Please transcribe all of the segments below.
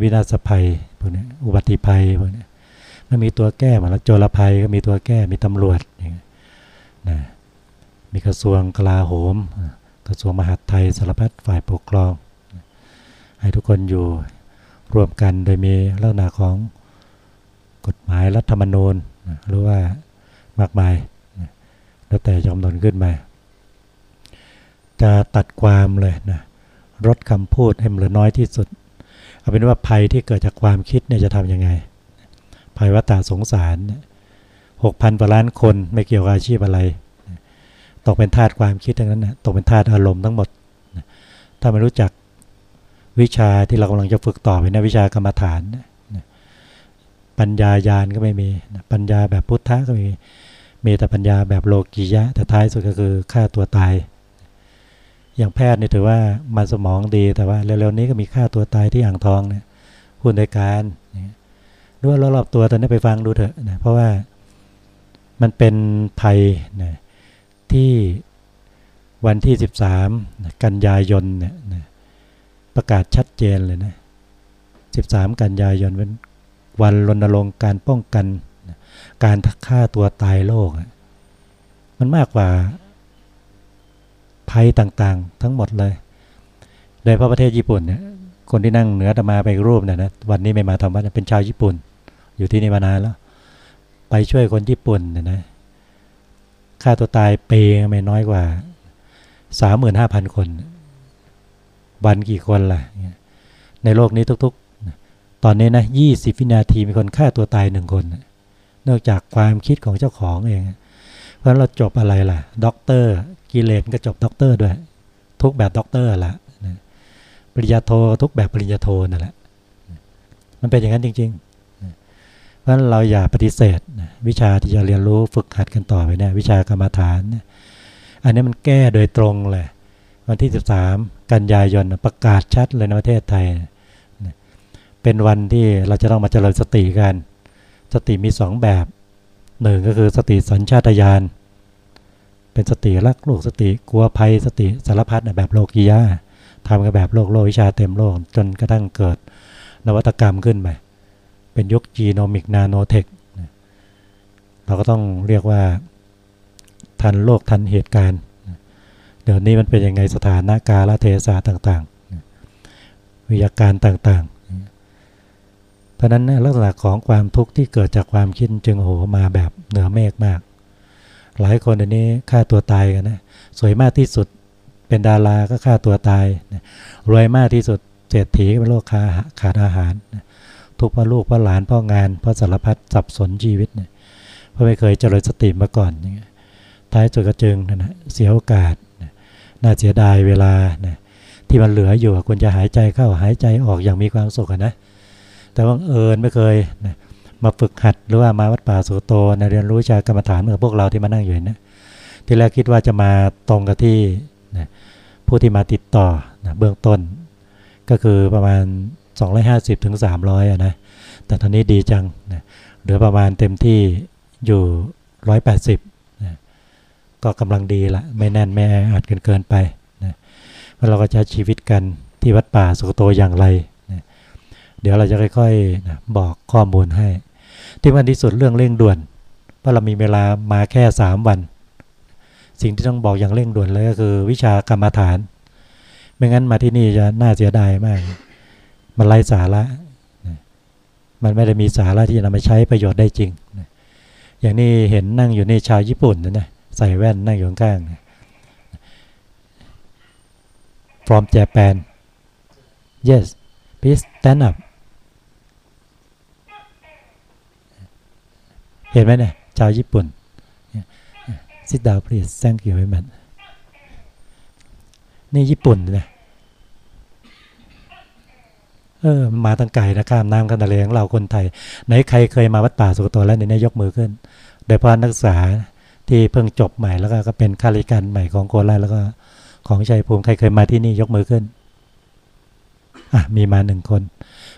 วินาศภัยพวกนี้อุบัติภัยพวกนี้มันมีตัวแก้มาแล้วโจรภัยก็มีตัวแก้มีตำรวจอย่างนะมีกระทรวงกลาโหม กระทรวงมหาดไทยสารพัดฝ่ายปกครอง ให้ทุกคนอยู่ร่วมกันโดยมีลักษณะของกฎหมายรัฐธรรมนูญหรือว่ามากมายแล้วแต่จะกำหนขึ้นมา จะตัดความเลยนะลดคำพูดให้เหลือน้อยที่สุด เอาเป็นว่าภัยที่เกิดจากความคิดเนี่ยจะทำยังไง ภัยวัฏสงสารหกพันกว่าล้านคนไม่เกี่ยวกับอาชีพอะไร ตกเป็นทาสความคิดทั้งนั้นนะตกเป็นทาสอารมณ์ทั้งหมด ถ้าไม่รู้จักวิชาที่เรากำลังจะฝึกต่อไปนะวิชากรรมฐาน ปัญญายานก็ไม่มี ปัญญาแบบพุทธะก็มีมีแต่ปัญญาแบบโลกียะ แต่ท้ายสุดก็คือฆ่าตัวตาย อย่างแพทย์นี่ถือว่ามันสมองดีแต่ว่าเร็วๆนี้ก็มีฆ่าตัวตายที่อ่างทองเนี่ยหุ่นในการด้วยรอบๆตัวตอนนี้ไปฟังดูเถอะนะเพราะว่ามันเป็นภัยนะที่วันที่ 13 กันยายนเนี่ยนะประกาศชัดเจนเลยนะ 13 กันยายนเป็นวันรณรงค์การป้องกัน การฆ่าตัวตายโลก มันมากกว่า ภัยต่างๆ ทั้งหมดเลย โดยเพราะประเทศญี่ปุ่นเนี่ยคนที่นั่งเหนือตมาไปรูปเนี่ยนะวันนี้ไม่มาทำวัดเป็นชาวญี่ปุ่น อยู่ที่นี่มานานแล้ว ไปช่วยคนญี่ปุ่นเนี่ยนะฆ่าตัวตายเปไม่น้อยกว่าสามหมื่นห้าพันคน วันกี่คนล่ะ ในโลกนี้ทุกๆ ตอนนี้นะยี่สิบวินาทีมีคนฆ่าตัวตายหนึ่งคน นอกจากความคิดของเจ้าของเอง เพราะเราจบอะไรล่ะ ด็อกเตอร์ กิเลสก็จบด็อกเตอร์ด้วย ทุกข์แบบด็อกเตอร์ละปริญญาโททุกข์แบบปริญญาโทนั่นแหละ มันเป็นอย่างนั้นจริงๆ เพราะเราอย่าปฏิเสธวิชาที่จะเรียนรู้ฝึกหัดกันต่อไปเนี่ยวิชากรรมฐาน อันนี้มันแก้โดยตรงเลย วันที่ 13 กันยายนประกาศชัดเลยในประเทศไทย เป็นวันที่เราจะต้องมาเจริญสติกัน สติมีสองแบบหนึ่งก็คือสติสัญชาตญาณ เป็นสติรักโลกสติกลัวภัยสติสารพัดแบบโลกียะทำกันแบบโลกโลกวิชาเต็มโลก จนกระทั่งเกิดนวัตกรรมขึ้นไปเป็นยุค genomic nanotechเราก็ต้องเรียกว่า ทันโลกทันเหตุการณ์ เดี๋ยวนี้มันเป็นยังไงสถานการละเทศะต่างๆ วิยาการต่างๆ เพราะนั้นลักษณะของความทุกข์ที่เกิดจากความคิดจึงโหมาแบบเหนือเมฆมาก หลายคนเดี๋ยวนี้ฆ่าตัวตายกันนะสวยมากที่สุดเป็นดาราก็ฆ่าตัวตายรวยมากที่สุดเศรษฐีเป็นโรคขาขาดอาหารทุกพ่อลูกพ่อหลานพ่องานพ่อสารพัดสับสนชีวิตเนี่ยเพราะไม่เคยเจริญสติมาก่อนอย่างเงี้ยท้ายสุดก็จึงนะเสียโอกาสน่าเสียดายเวลานะที่มันเหลืออยู่ควรจะหายใจเข้าหายใจออกอย่างมีความสุขนะแต่ว่าเอิญไม่เคยนะ มาฝึกหัดหรือว่ามาวัดป่าสุโตนะเรียนรู้จากกรรมฐานเหมือนพวกเราที่มานั่งอยู่นะที่แรกคิดว่าจะมาตรงกับที่นะผู้ที่มาติดต่อนะเบื้องต้น ก็คือประมาณ 250ถึง300อะนะแต่ตอนนี้ดีจังนะเหลือประมาณเต็มที่อยู่ 180ก็กำลังดีละไม่แน่นไม่อาจเกินเกินไปนะเราก็จะชีวิตกันที่วัดป่าสุโตอย่างไรนะเดี๋ยวเราจะค่อยๆนะบอกข้อมูลให้ ที่มันที่สุดเรื่องเร่งด่วนเพราะเรามีเวลามาแค่สามวัน สิ่งที่ต้องบอกอย่างเร่งด่วนเลยก็คือวิชากรรมฐาน ไม่งั้นมาที่นี่จะน่าเสียดายมาก มันไร้สาระ มันไม่ได้มีสาระที่จะนำมาใช้ประโยชน์ได้จริง อย่างนี้เห็นนั่งอยู่ในชาวญี่ปุ่นนะ ใส่แว่นนั่งอยู่ข้าง from Japan yes please stand up เห็นไหมเนี่ยชาวญี่ปุ่น sit down please thank you very much นี่ญี่ปุ่นนะเออมาตั้งไก่นะข้ามน้ำกันทะเลของเราคนไทย ไหนใครเคยมาวัดป่าสุกโตแล้วเนี่ยยกมือขึ้น โดยพาะนักศึกษาที่เพิ่งจบใหม่แล้วก็เป็นข้าราชการใหม่ของโคราชแล้วก็ของชัยภูมิใครเคยมาที่นี่ยกมือขึ้นอะมีมาหนึ่งคน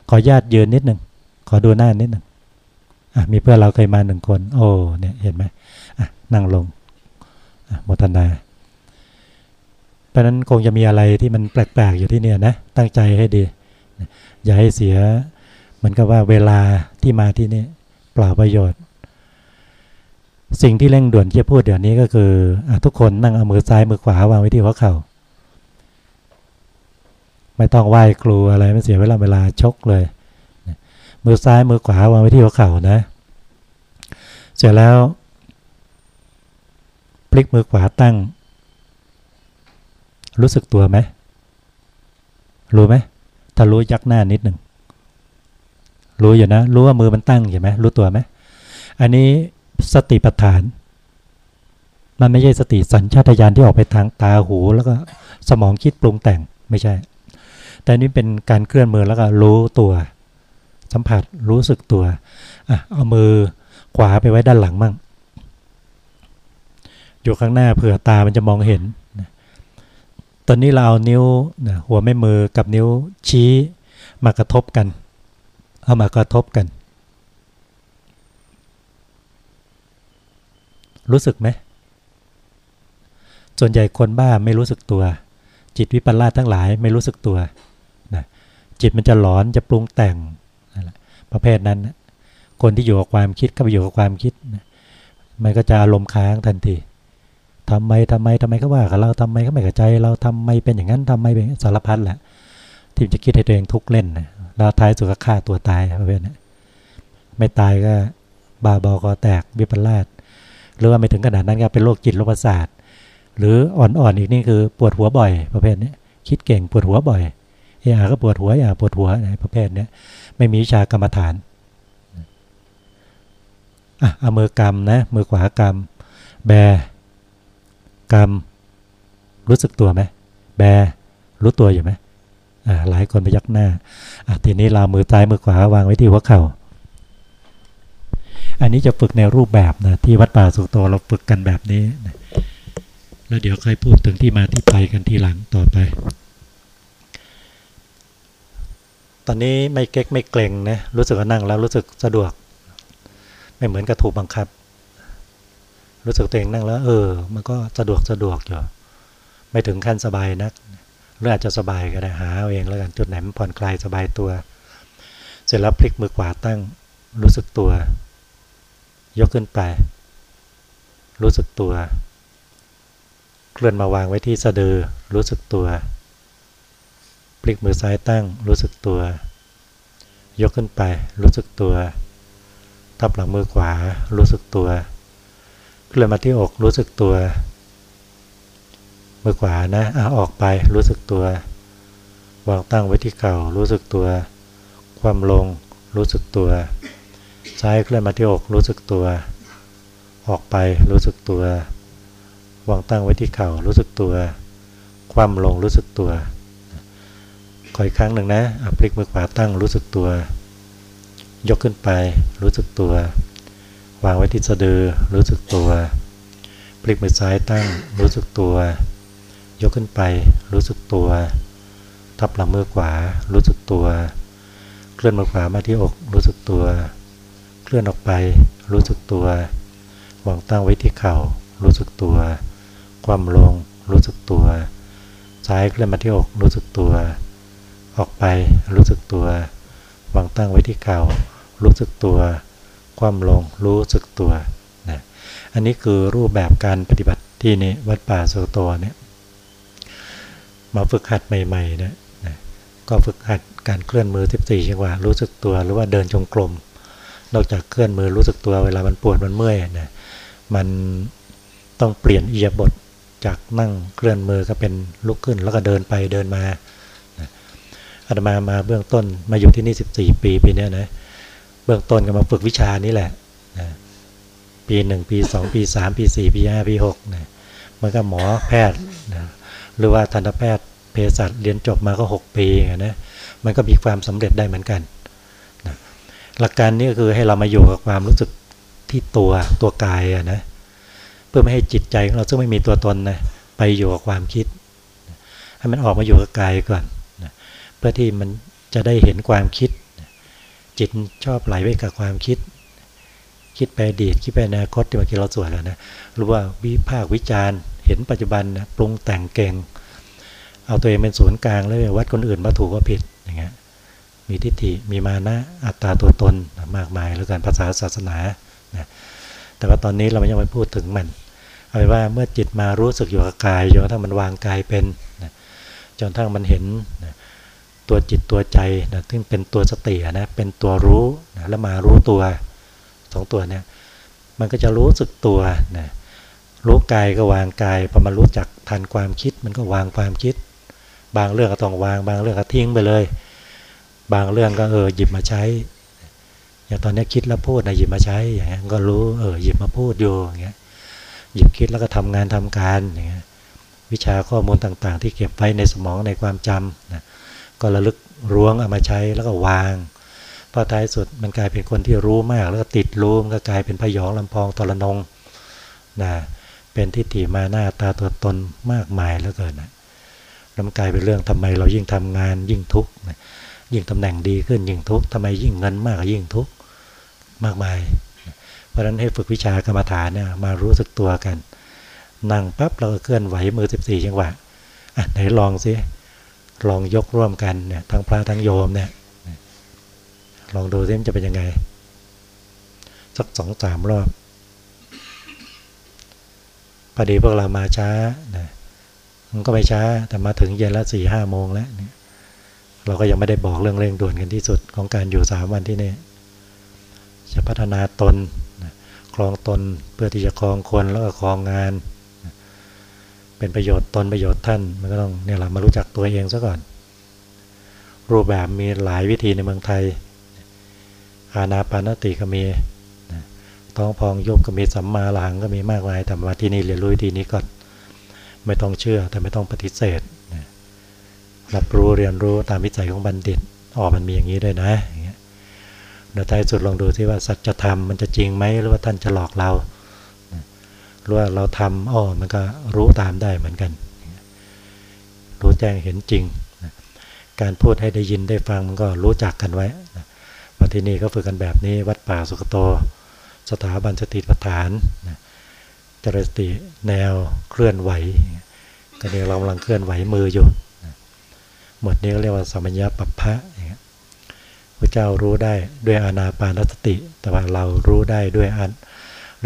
ขอญาตยืนนิดหนึ่งขอดูหน้านิดหนึ่ง มีเพื่อนเราเคยมาหนึ่งคน โอ้เนี่ยเห็นไหมนั่งลงโมทนา เพราะนั้นคงจะมีอะไรที่มันแปลกๆอยู่ที่นี่นะ ตั้งใจให้ดี อย่าให้เสียเหมือนกับว่าเวลาที่มาที่นี่เปล่าประโยชน์ สิ่งที่เร่งด่วนที่จะพูดเดี๋ยวนี้ก็คืออทุกคนนั่งเอามือซ้ายมือขวาวางไว้ที่หัวเข่าไม่ต้องไหว้ครูอะไรไม่เสียเวลาเวลาชกเลย มือซ้ายมือขวาวางไว้ที่หัวเข่านะ เสร็จแล้ว พลิกมือขวาตั้ง รู้สึกตัวไหมรู้ไหมถ้ารู้ยักหน้านิดหนึ่งรู้อยู่นะ รู้ว่ามือมันตั้งใช่ไหมรู้ตัวไหมอันนี้สติปัฏฐาน มันไม่ใช่สติสัญชาตญาณที่ออกไปทางตาหูแล้วก็สมองคิดปรุงแต่งไม่ใช่ แต่นี่เป็นการเคลื่อนมือแล้วก็รู้ตัว สัมผัสรู้สึกตัวอะเอามือขวาไปไว้ด้านหลังมั่ง อยู่ข้างหน้าเผื่อตามันจะมองเห็น ตอนนี้เราเอานิ้วหัวแม่มือกับนิ้วชี้มากระทบกัน เอามากระทบกัน รู้สึกไหม ส่วนใหญ่คนบ้าไม่รู้สึกตัว จิตวิปลาสทั้งหลายไม่รู้สึกตัวนะจิตมันจะหลอนจะปรุงแต่ง ประเภทนั้น คนที่อยู่กับความคิดก็ไปอยู่กับความคิดมันก็จะอารมณ์ค้างทันทีทำไมทำไมทำไมเขาว่ากับเราทำไมเขาไม่กระใจ เราทำไมเป็นอย่างนั้นทำไมเป็นสารพัดแหละที่จะคิดให้ตัวเองทุกเล่นนะเราท้ายสุดก็ฆ่าตัวตายประเภทนี้ไม่ตายก็บาบอกอแตกวิปลาสหรือว่าไม่ถึงขนาดนั้นก็เป็นโรคจิตโรคประสาทหรืออ่อนๆออีกนี่คือปวดหัวบ่อย ประเภทนี้คิดเก่งปวดหัวบ่อย ออาก็ปวดหัวอย่าปวดหัวประเภทนี้ไม่มีวิชากรรมฐานอะเอามือกำนะมือขวากำแบกรรม รู้สึกตัวไหมแบรู้ตัวอยู่ไหมอ่าหลายคนไปยักหน้าอะทีนี้เรามือซ้ายมือขวาวางไว้ที่หัวเข่าอันนี้จะฝึกในรูปแบบนะที่วัดป่าสุโตเราฝึกกันแบบนี้นะแล้วเดี๋ยวค่อยพูดถึงที่มาที่ไปกันทีหลังต่อไป ตอนนี้ไม่เก๊กไม่เกร็งนะรู้สึกว่านั่งแล้วรู้สึกสะดวก ไม่เหมือนกับถูกบังคับ รู้สึกตัวเองนั่งแล้ว เออ มันก็สะดวกสะดวกอยู่ไม่ถึงขั้นสบายนักหรืออาจจะสบายก็ได้หาเอาเองแล้วกันจุดไหนมันผ่อนคลายสบายตัว เสร็จแล้วพลิกมือขวาตั้ง รู้สึกตัว ยกขึ้นไป รู้สึกตัว เคลื่อนมาวางไว้ที่สะดือรู้สึกตัว ลิกมือซ้ายตั้งรู้สึกตัว ยกขึ้นไป รู้สึกตัว ทับหลังมือขวา รู้สึกตัว เคลื่อนมาที่อกรู้สึกตัว มือขวานะอะออกไปรู้สึกตัว วางตั้งไว้ที่เข่า รู้สึกตัว ความลง รู้สึกตัว ซ้ายเคลื่อนมาที่อกรู้สึกตัว ออกไปรู้สึกตัว วางตั้งไว้ที่เข่ารู้สึกตัว ความลงรู้สึกตัว คอยครั้งหนึ่งนะพลิกมือขวาตั้งรู้สึกตัว ยกขึ้นไป รู้สึกตัว วางไว้ที่สะดือ รู้สึกตัวพลิกมือซ้ายตั้ง รู้สึกตัว ยกขึ้นไป รู้สึกตัว ทับหลังมือขวา รู้สึกตัว เคลื่อนมือขวามาที่อก รู้สึกตัว เคลื่อนออกไป รู้สึกตัววางตั้งไว้ที่เข่า รู้สึกตัว ความลง รู้สึกตัว ซ้ายเคลื่อนมาที่อก รู้สึกตัว ออกไปรู้สึกตัว วางตั้งไว้ที่เข่า รู้สึกตัว ความลงรู้สึกตัวนะอันนี้คือรูปแบบการปฏิบัติที่นี่วัดป่าสุโตเนี่ยมาฝึกหัดใหม่ๆนะนะก็ฝึกหัดการเคลื่อนมือ 14 จังหวะรู้สึกตัวหรือว่าเดินจงกรมนอกจากเคลื่อนมือรู้สึกตัวเวลามันปวดมันเมื่อยนะมันต้องเปลี่ยนอียบทจากนั่งเคลื่อนมือก็เป็นลุกขึ้นแล้วก็เดินไปเดินมา อาตมามาเบื้องต้นมาอยู่ที่นี่ 14 ปีปีนี้นะเบื้องต้นก็มาฝึกวิชานี้แหละนะปีหนึ่งปีสองปีสามปีสี่ปีห้าปีหกนะมันก็หมอแพทย์นะหรือว่าทันตแพทย์เภสัชเรียนจบมาก็หกปีนะมันก็มีความสำเร็จได้เหมือนกันนะหลักการนี้ก็คือให้เรามาอยู่กับความรู้สึกที่ตัวตัวกายนะเพื่อไม่ให้จิตใจของเราซึ่งไม่มีตัวตนนะไปอยู่กับความคิด ให้มันออกมาอยู่กับกายก่อน เพื่อที่มันจะได้เห็นความคิด จิตชอบไหลไปกับความคิด คิดไปอดีตคิดไปอนาคตที่เมื่อกี้เราสวดแล้วนะรู้ว่าวิภาควิจารณ์เห็นปัจจุบันนะปรุงแต่งเก่ง เอาตัวเองเป็นศูนย์กลางแล้ววัดคนอื่นมาถูกว่าผิดอย่างเงี้ยมีทิฏฐิมีมานะอัตตาตัวตนมากมายแล้วกันภาษาศาสนานะแต่ว่าตอนนี้เราไม่ยังไปพูดถึงมันเอาไว้ว่าเมื่อจิตมารู้สึกอยู่กับกายจนกระทั่งมันวางกายเป็นนะจนกระทั่งมันเห็นนะ ตัวจิตตัวใจนะซึ่งเป็นตัวสตินะเป็นตัวรู้นะแล้วมารู้ตัวสองตัวเนี่ยมันก็จะรู้สึกตัวนะรู้กายก็วางกายพอมารู้จักทันความคิด มันก็วางความคิด บางเรื่องก็ต้องวาง บางเรื่องก็ทิ้งไปเลย บางเรื่องก็เออหยิบมาใช้อย่างตอนนี้คิดแล้วพูดนะหยิบมาใช้อย่างเงี้ยก็รู้เออหยิบมาพูดอยู่อย่างเงี้ยหยิบคิดแล้วก็ทำงานทำการอย่างเงี้ยวิชาข้อมูลต่างๆ ที่เก็บไว้ในสมองในความจำนะ ก็ระลึกร้วงเอามาใช้แล้วก็วางพอท้ายสุดมันกลายเป็นคนที่รู้มาก แล้วก็ติดรู้มันก็กลายเป็นพยองลำพองตรนงนะเป็นทิฏฐิมาหน้าตาตัวตนมากมายแล้วเกินนะแล้วมันกลายเป็นเรื่องทำไมเรายิ่งทำงานยิ่งทุกข์นะยิ่งตำแหน่งดีขึ้นยิ่งทุกข์ทำไมยิ่งเงินมากยิ่งทุกข์มากมาย เพราะฉะนั้นให้ฝึกวิชากรรมฐานเนี่ยมารู้สึกตัวกัน นั่งปั๊บเราก็เคลื่อนไหวมือ 14 จังหวะอะไหนลองสิ ลองยกร่วมกันเนี่ยทั้งพระทั้งโยมเนี่ยลองดูซิมันจะเป็นยังไง สักสองสามรอบพอดีพวกเรามาช้านะมันก็ไม่ช้าแต่มาถึงเย็นละสี่ห้าโมงแล้วเนี่ยเราก็ยังไม่ได้บอกเรื่องเร่งด่วนกันที่สุดของการอยู่สามวันที่นี่จะพัฒนาตนคลองตนเพื่อที่จะคลองคนแล้วก็คลองงาน เป็นประโยชน์ตนประโยชน์ท่าน มันก็ต้องเนี่ยเรามารู้จักตัวเองซะก่อน รูปแบบมีหลายวิธีในเมืองไทย อาณาปานติก็มีท้องพองยุบก็มีสัมมาหลังก็มีมากมายแต่มาที่นี่เรียนรู้ทีนี้ก่อนไม่ต้องเชื่อแต่ไม่ต้องปฏิเสธรับรู้เรียนรู้ตามวิจัยของบัณฑิตอ๋อมันมีอย่างนี้ด้วยนะอย่างเงี้ยเดี๋ยวท้ายสุดลองดูที่ว่าสัจธรรมมันจะจริงไหมหรือว่าท่านจะหลอกเรา หรือว่าเราทำอ๋อมันก็รู้ตามได้เหมือนกัน รู้แจ้งเห็นจริง การพูดให้ได้ยินได้ฟังมันก็รู้จักกันไว้มาที่นี่ก็ฝึกกันแบบนี้วัดป่าสุกโต สถาบันสติปัฏฐานจริสติแนวเคลื่อนไหวก็เนี่ยเรากำลังเคลื่อนไหวมืออยู่หมดนี้ก็เรียกว่าสมัญญาปัปพะพระเจ้ารู้ได้ด้วยอานาปานสติ แต่ว่าเรารู้ได้ด้วยอัน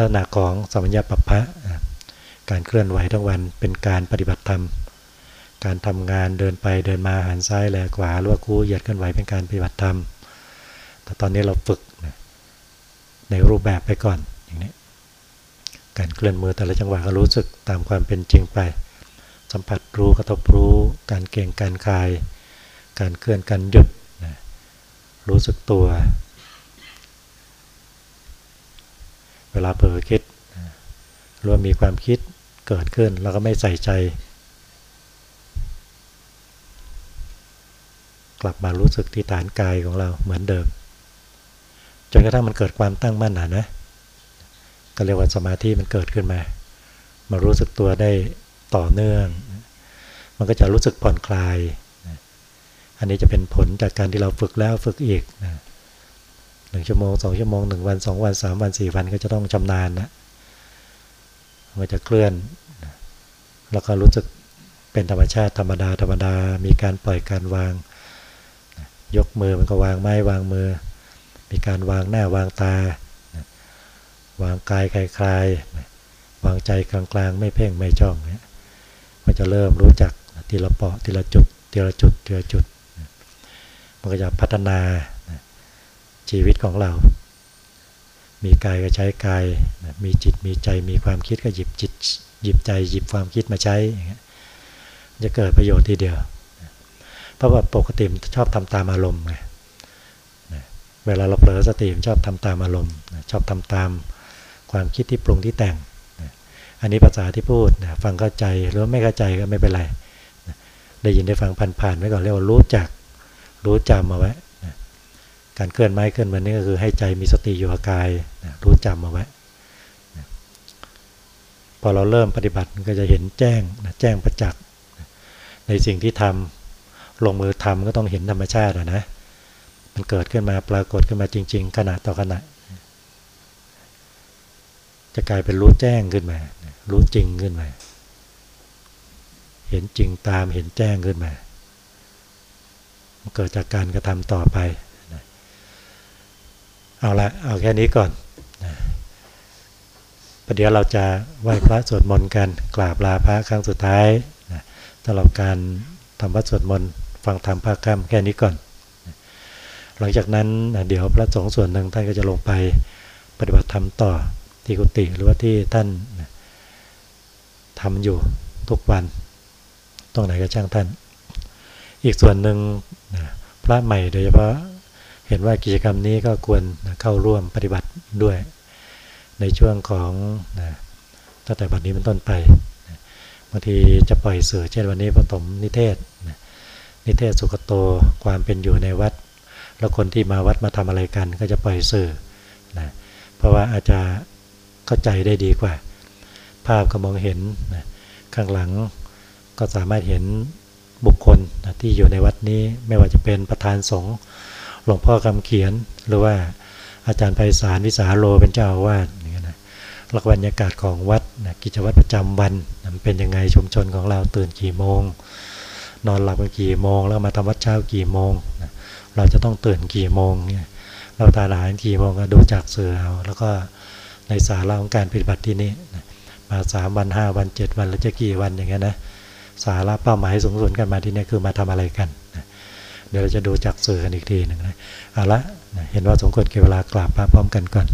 ลักษณะของสมัญญาปัปพะการเคลื่อนไหวทั้งวันเป็นการปฏิบัติธรรม การทำงานเดินไปเดินมาหันซ้ายแลขวาหรือว่าคู่เหยียดเคลื่อนไหวเป็นการปฏิบัติธรรม แต่ตอนนี้เราฝึกในรูปแบบไปก่อนอย่างนี้การเคลื่อนมือแต่ละจังหวะก็รู้สึกตามความเป็นจริงไป สัมผัสรู้กระทบรู้ การเก่งการคาย การเคลื่อนการหยุดรู้สึกตัว เวลาเผลอคิดรวมมีความคิดเกิดขึ้นเราก็ไม่ใส่ใจ กลับมารู้สึกที่ฐานกายของเราเหมือนเดิม จนกระทั่งมันเกิดความตั้งมั่นนะก็เรียกว่าสมาธิมันเกิดขึ้นมา มารู้สึกตัวได้ต่อเนื่อง มันก็จะรู้สึกผ่อนคลาย อันนี้จะเป็นผลจากการที่เราฝึกแล้วฝึกอีก หนึ่งชั่วโมงสองชั่วโมงหนึ่งวันสองวันสามวันสี่วันก็จะต้องชำนาญนะมันจะเคลื่อน แล้วก็รู้สึกเป็นธรรมชาติธรรมดาธรรมดา มีการปล่อยการวาง ยกมือมันก็วางไม้วางมือ มีการวางหน้าวางตา วางกายคลายคลายวางใจกลางๆ ไม่เพ่งไม่จ้องเนี่ยมันจะเริ่มรู้จักทีละเปาะทีละจุดทีละจุดทีละจุด มันก็จะพัฒนา ชีวิตของเรา มีกายก็ใช้กาย มีจิตมีใจมีความคิดก็หยิบจิต หยิบใจหยิบความคิดมาใช้จะเกิดประโยชน์ทีเดียว เพราะว่าปกติชอบทำตามอารมณ์ไงเวลาเราเผลอสติมชอบทำตามอารมณ์ ชอบทำตามความคิดที่ปรุงที่แต่ง อันนี้ภาษาที่พูดฟังเข้าใจหรือไม่เข้าใจก็ไม่เป็นไร ได้ยินได้ฟังผ่านๆไว้ก่อนเรียกว่ารู้จักรู้จำมาไว้ การเคลื่อนไม้เคลื่อนมันนี่ก็คือให้ใจมีสติอยู่กับกายนะรู้จำมาไว้นะพอเราเริ่มปฏิบัติก็จะเห็นแจ้งนะแจ้งประจักษ์ในสิ่งที่ทำลงมือทำก็ต้องเห็นธรรมชาตินะ มันเกิดขึ้นมาปรากฏขึ้นมาจริง ๆ ขณะต่อขณะ จะกลายเป็นรู้แจ้งขึ้นมา รู้จริงขึ้นมา เห็นจริงตามเห็นแจ้งขึ้นมาเกิดจากการกระทำต่อไป เอาละเอาแค่นี้ก่อนประเดี๋ยวเราจะไหว้พระสวดมนต์กันกราบลาพระครั้งสุดท้ายสำหรับการทำวัดสวดมนต์ฟังธรรมภาคค่ำแค่นี้ก่อน หลังจากนั้นเดี๋ยวพระสงฆ์ส่วนหนึ่งท่านก็จะลงไปปฏิบัติธรรมต่อที่กุฏิหรือว่าที่ท่านทำอยู่ทุกวันตรงไหนก็ช่างท่าน อีกส่วนหนึ่งพระใหม่โดยเฉพาะ เห็นว่ากิจกรรมนี้ก็ควรเข้าร่วมปฏิบัติด้วย ในช่วงของนะตั้งแต่บัดนี้เป็นต้นไปบางทีจะปล่อยสื่อเช่นวันนี้ปฐมนิเทศนะนิเทศสุขโตความเป็นอยู่ในวัด แล้วคนที่มาวัดมาทำอะไรกัน ก็จะปล่อยสื่อนะเพราะว่าอาจจะเข้าใจได้ดีกว่า ภาพก็มองเห็นนะข้างหลังก็สามารถเห็นบุคคลนะที่อยู่ในวัดนี้ไม่ว่าจะเป็นประธานสงฆ์ ลวงพ่อคำเขียนหรือว่าอาจารย์ไพศาลวิสาโลเป็นเจ้าอาวาสอย่างเงี้ยนะลักบรรยากาศของวัดนะกิจวัตรประจำวันนะมันเป็นยังไงชุมชนของเราตื่นกี่โมง นอนหลับกันกี่โมง แล้วมาทำวัดเช้ากี่โมงนะเราจะต้องตื่นกี่โมงเนี่ยเราทานอาหารกี่โมงก็ดูจากเสือเอาแล้วก็ในสาระของการปฏิบัติที่นี่นะมาสามวันห้าวันเจ็ดวันแล้วจะกี่วันอย่างเงี้ยนะสาระเป้าหมายสูงสุดกันมาที่นี่คือมาทำอะไรกัน เดี๋ยวเราจะดูจากสื่อกันอีกทีหนึ่งนะเอาละเห็นว่าสมควรเก็บเวลากราบพระพร้อมกันก่อน